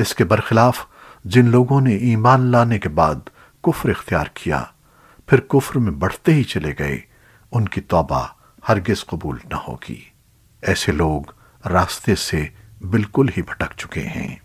اس کے برخلاف جن لوگوں نے ایمان لانے کے بعد کفر اختیار کیا، پھر کفر میں بڑھتے ہی چلے گئے، ان کی توبہ ہرگز قبول نہ ہوگی۔ ایسے لوگ راستے سے بالکل ہی بھٹک چکے ہیں۔